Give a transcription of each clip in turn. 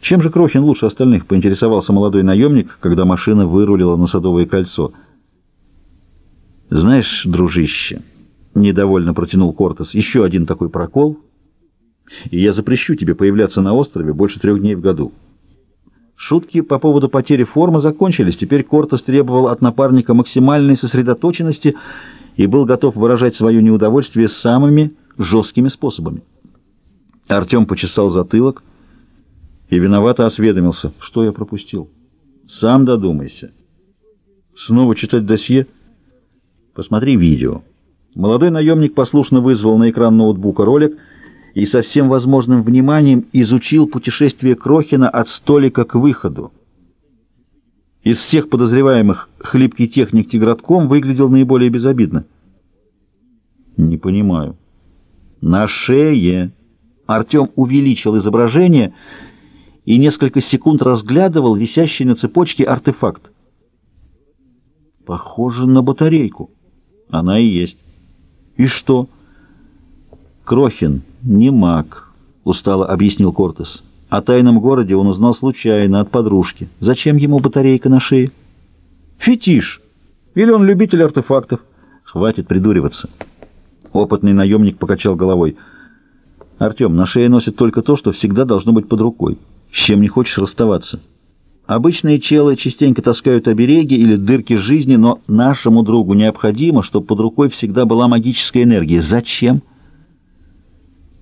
Чем же Крохин лучше остальных, поинтересовался молодой наемник, когда машина вырулила на Садовое кольцо. Знаешь, дружище, недовольно протянул Кортес, еще один такой прокол, и я запрещу тебе появляться на острове больше трех дней в году. Шутки по поводу потери формы закончились, теперь Кортес требовал от напарника максимальной сосредоточенности и был готов выражать свое неудовольствие самыми жесткими способами. Артем почесал затылок, и виновато осведомился, что я пропустил. Сам додумайся. Снова читать досье? Посмотри видео. Молодой наемник послушно вызвал на экран ноутбука ролик и со всем возможным вниманием изучил путешествие Крохина от столика к выходу. Из всех подозреваемых хлипкий техник Тигратком выглядел наиболее безобидно. Не понимаю. На шее. Артем увеличил изображение и несколько секунд разглядывал висящий на цепочке артефакт. Похоже на батарейку. Она и есть. И что? Крохин не маг, устало объяснил Кортес. О тайном городе он узнал случайно от подружки. Зачем ему батарейка на шее? Фетиш. Или он любитель артефактов. Хватит придуриваться. Опытный наемник покачал головой. Артем, на шее носит только то, что всегда должно быть под рукой. С чем не хочешь расставаться. Обычные челы частенько таскают обереги или дырки жизни, но нашему другу необходимо, чтобы под рукой всегда была магическая энергия. Зачем?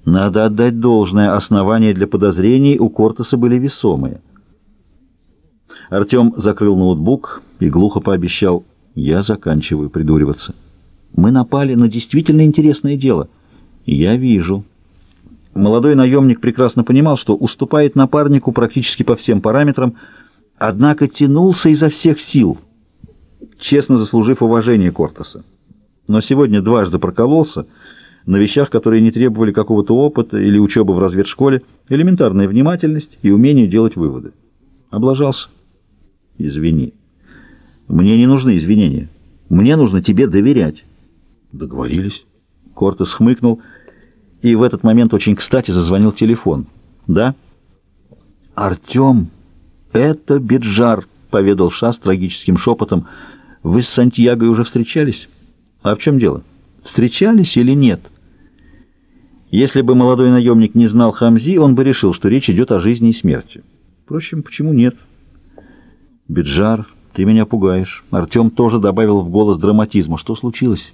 Надо отдать должное, основания для подозрений у Кортеса были весомые. Артем закрыл ноутбук и глухо пообещал, «Я заканчиваю придуриваться. Мы напали на действительно интересное дело. Я вижу». Молодой наемник прекрасно понимал, что уступает напарнику практически по всем параметрам, однако тянулся изо всех сил, честно заслужив уважение Кортеса. Но сегодня дважды прокололся на вещах, которые не требовали какого-то опыта или учебы в разведшколе, элементарная внимательность и умение делать выводы. Облажался. Извини. Мне не нужны извинения. Мне нужно тебе доверять. Договорились. Кортес хмыкнул и в этот момент очень кстати зазвонил телефон. «Да?» «Артем, это Биджар», — поведал Шас трагическим шепотом. «Вы с Сантьяго уже встречались?» «А в чем дело? Встречались или нет?» Если бы молодой наемник не знал Хамзи, он бы решил, что речь идет о жизни и смерти. Впрочем, почему нет? «Биджар, ты меня пугаешь». Артем тоже добавил в голос драматизма. «Что случилось?»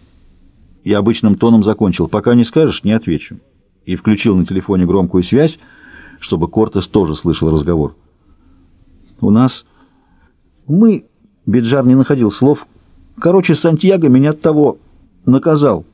И обычным тоном закончил «Пока не скажешь, не отвечу». И включил на телефоне громкую связь, чтобы Кортес тоже слышал разговор. «У нас... Мы...» Биджар не находил слов. «Короче, Сантьяго меня того наказал».